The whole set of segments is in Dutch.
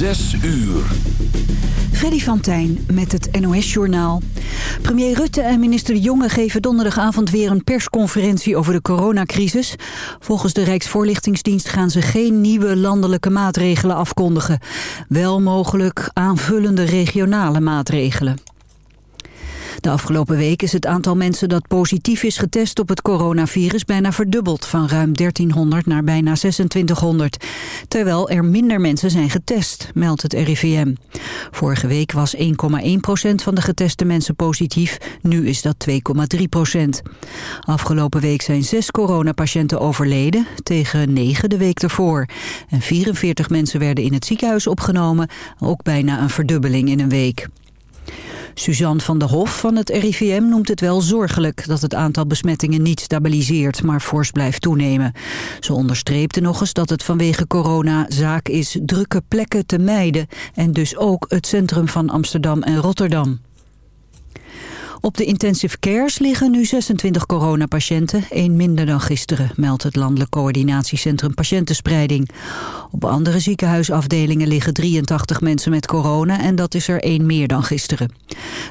Zes uur. Freddy van Tijn met het NOS-journaal. Premier Rutte en minister De Jonge geven donderdagavond weer een persconferentie over de coronacrisis. Volgens de Rijksvoorlichtingsdienst gaan ze geen nieuwe landelijke maatregelen afkondigen. Wel mogelijk aanvullende regionale maatregelen. De afgelopen week is het aantal mensen dat positief is getest op het coronavirus bijna verdubbeld, van ruim 1300 naar bijna 2600. Terwijl er minder mensen zijn getest, meldt het RIVM. Vorige week was 1,1% van de geteste mensen positief, nu is dat 2,3% Afgelopen week zijn zes coronapatiënten overleden, tegen 9 de week ervoor. En 44 mensen werden in het ziekenhuis opgenomen, ook bijna een verdubbeling in een week. Suzanne van der Hof van het RIVM noemt het wel zorgelijk dat het aantal besmettingen niet stabiliseert, maar fors blijft toenemen. Ze onderstreepte nog eens dat het vanwege corona zaak is drukke plekken te mijden en dus ook het centrum van Amsterdam en Rotterdam. Op de intensive cares liggen nu 26 coronapatiënten, één minder dan gisteren, meldt het Landelijk Coördinatiecentrum Patiëntenspreiding. Op andere ziekenhuisafdelingen liggen 83 mensen met corona en dat is er één meer dan gisteren.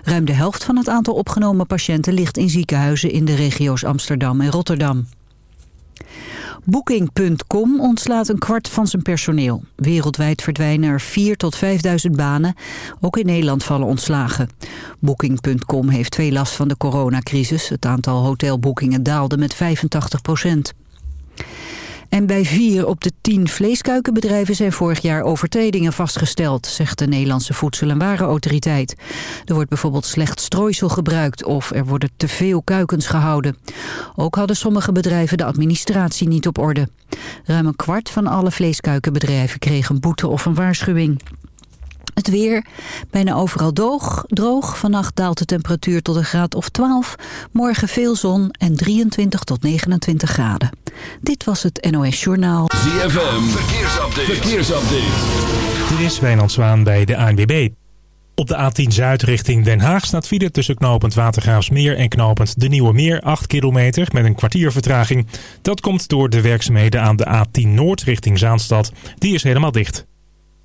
Ruim de helft van het aantal opgenomen patiënten ligt in ziekenhuizen in de regio's Amsterdam en Rotterdam. Booking.com ontslaat een kwart van zijn personeel. Wereldwijd verdwijnen er 4 tot 5.000 banen. Ook in Nederland vallen ontslagen. Booking.com heeft veel last van de coronacrisis. Het aantal hotelboekingen daalde met 85 procent. En bij vier op de tien vleeskuikenbedrijven zijn vorig jaar overtredingen vastgesteld, zegt de Nederlandse Voedsel- en Warenautoriteit. Er wordt bijvoorbeeld slecht strooisel gebruikt of er worden te veel kuikens gehouden. Ook hadden sommige bedrijven de administratie niet op orde. Ruim een kwart van alle vleeskuikenbedrijven kreeg een boete of een waarschuwing. Het weer, bijna overal droog, droog. Vannacht daalt de temperatuur tot een graad of 12. Morgen veel zon en 23 tot 29 graden. Dit was het NOS Journaal. ZFM, verkeersupdate. verkeersupdate. Dit is Wijnand Zwaan bij de ANWB. Op de A10 Zuid richting Den Haag staat file tussen knooppunt Watergraafsmeer en knooppunt De Nieuwe Meer 8 kilometer met een kwartier vertraging. Dat komt door de werkzaamheden aan de A10 Noord richting Zaanstad. Die is helemaal dicht.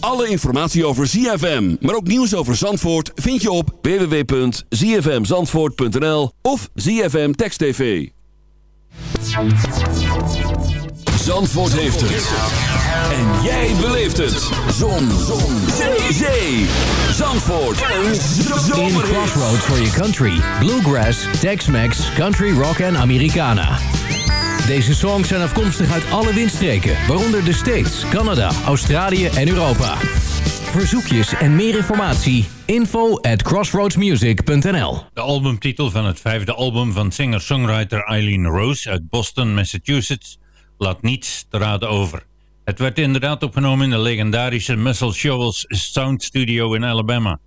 Alle informatie over ZFM, maar ook nieuws over Zandvoort... vind je op www.zfmzandvoort.nl of ZFM Text TV. Zandvoort heeft het. En jij beleeft het. Zon. Zon. Zee. Zandvoort. Een In Crossroads for your country. Bluegrass, Tex-Mex, Country Rock en Americana. Deze songs zijn afkomstig uit alle windstreken, waaronder de States, Canada, Australië en Europa. Verzoekjes en meer informatie, info at crossroadsmusic.nl De albumtitel van het vijfde album van singer-songwriter Eileen Rose uit Boston, Massachusetts, laat niets te raden over. Het werd inderdaad opgenomen in de legendarische Muscle Shoals Sound Studio in Alabama.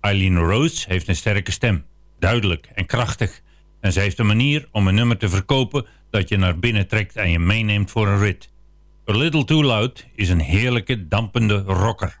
Eileen Rose heeft een sterke stem, duidelijk en krachtig. En ze heeft een manier om een nummer te verkopen dat je naar binnen trekt en je meeneemt voor een rit. A Little Too Loud is een heerlijke dampende rocker.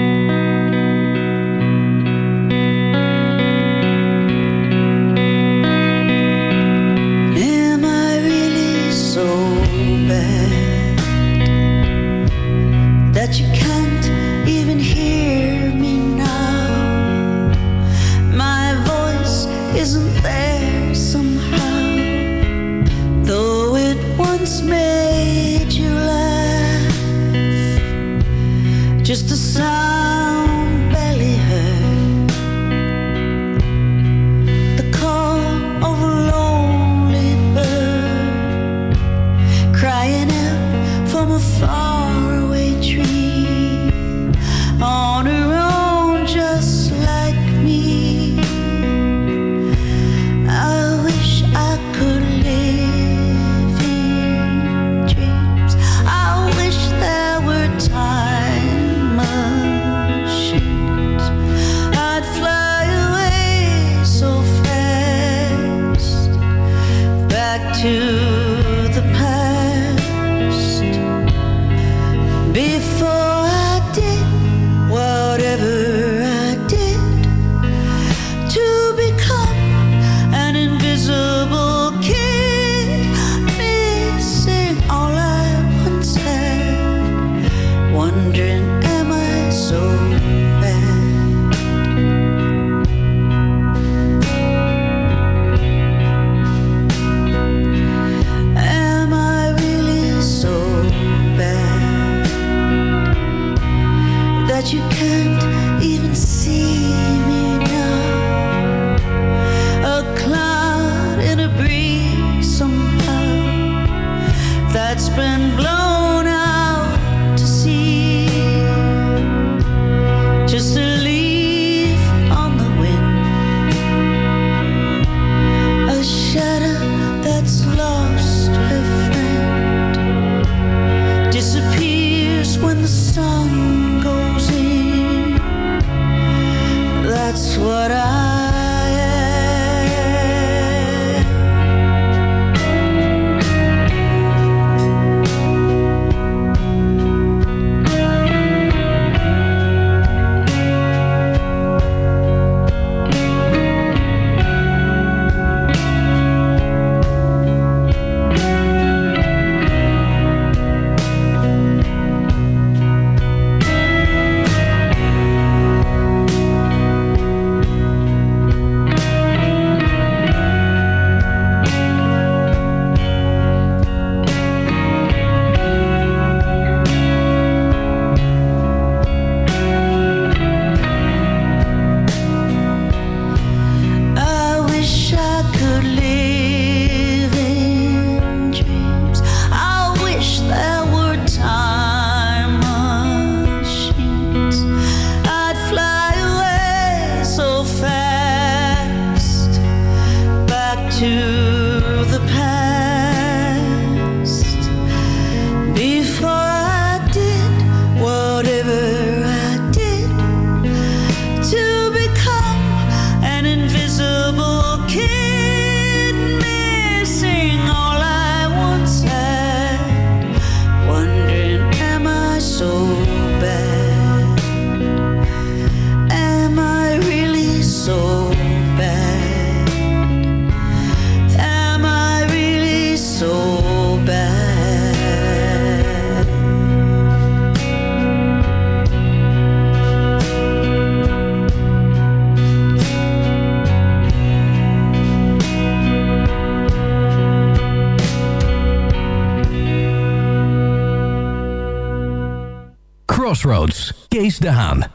Crossroads. Kees de Haan.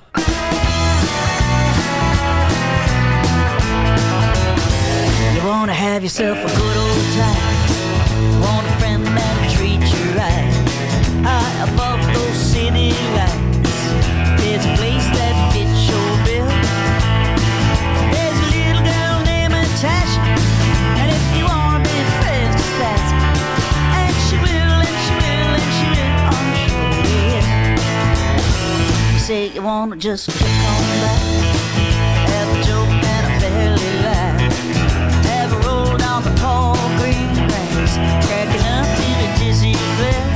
You wanna have yourself a good old time. Want a friend that'll treat you say you wanna just kick on back. Have a joke and a belly laugh. Have a roll down the tall green grass, cracking up in a dizzy glare.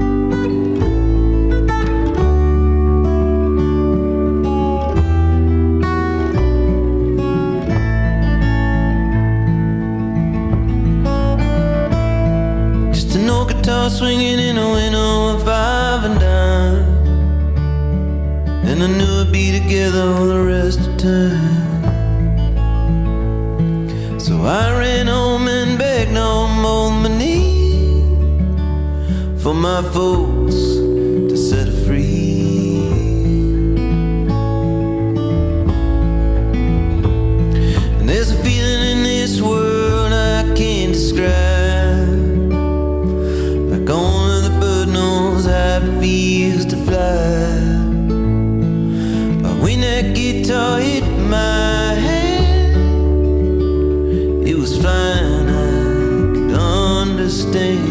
Swinging in a window of five and dime. And I knew I'd be together all the rest of time. So I ran home and begged on both my knees for my folks to set free. And there's a feeling in this world I can't describe. Fine, I could understand.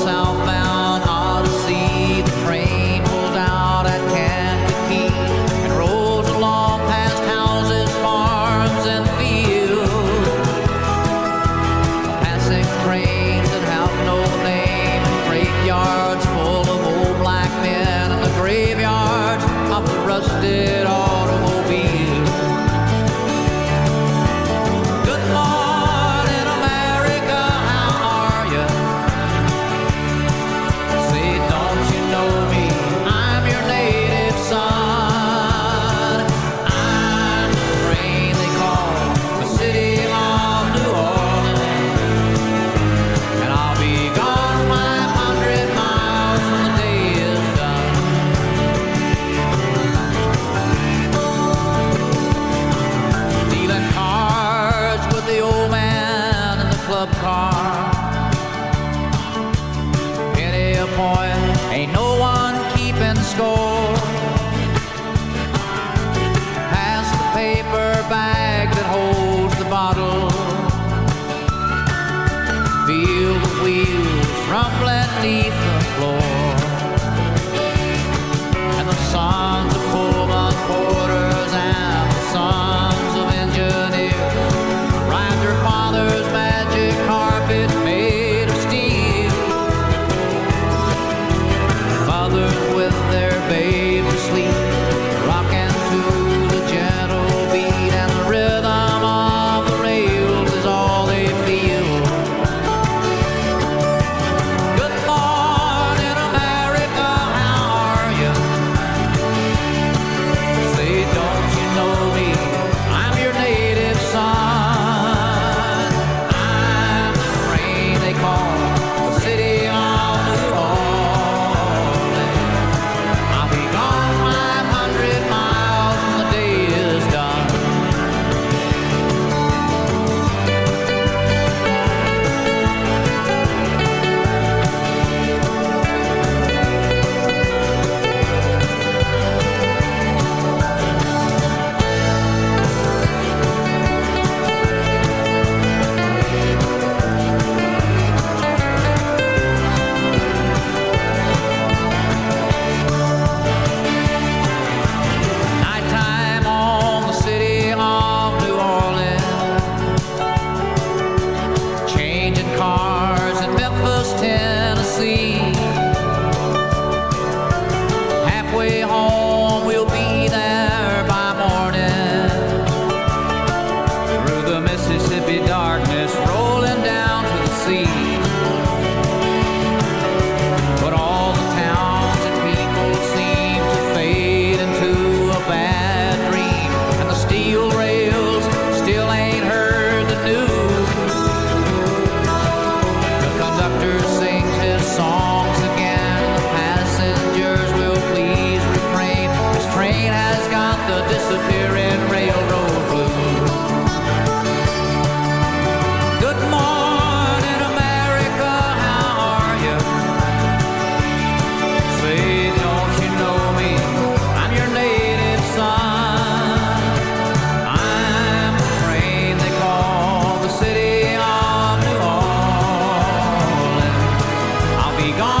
be gone.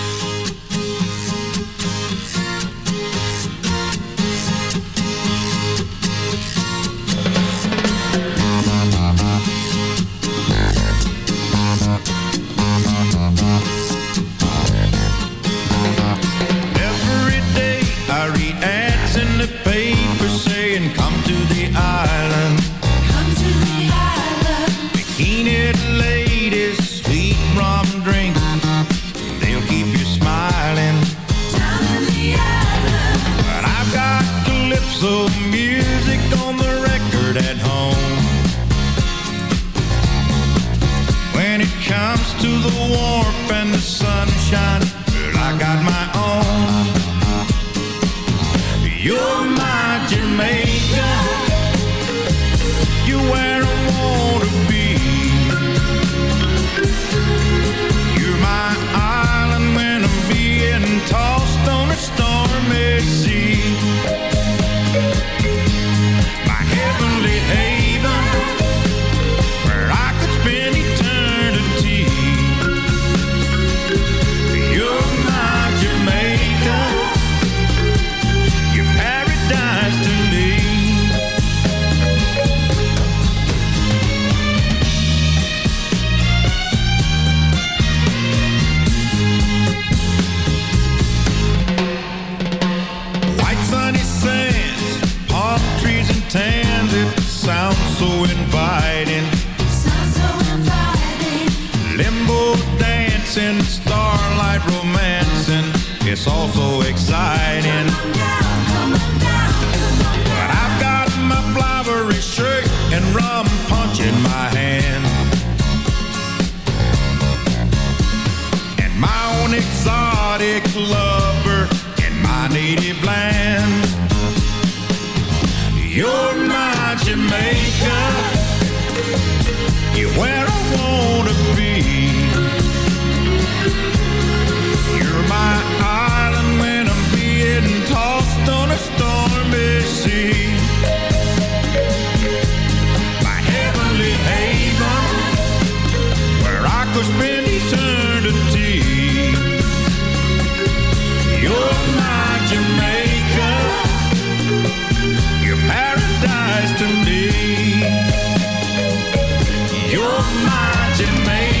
exotic lover in my native land. You're my Jamaica. You're where I wanna be. You're my island when I'm being tossed on a stormy sea. My heavenly haven where I could spend You're my Jamaica.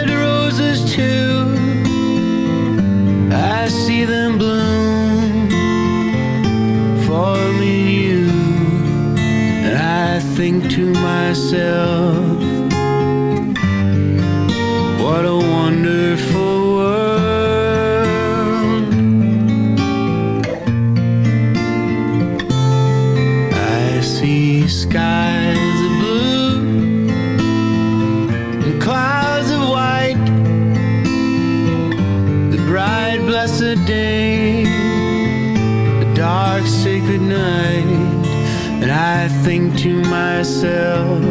think to myself, what a myself.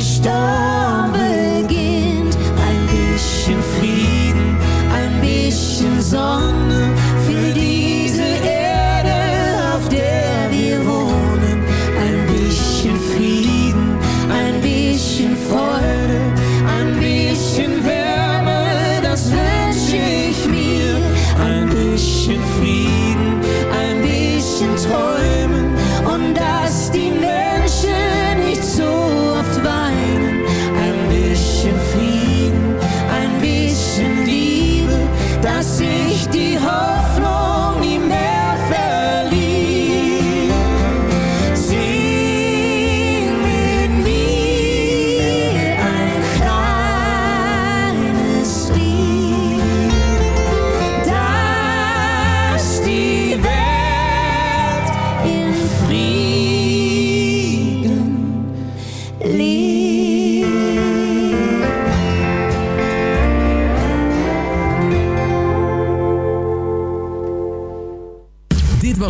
Stau.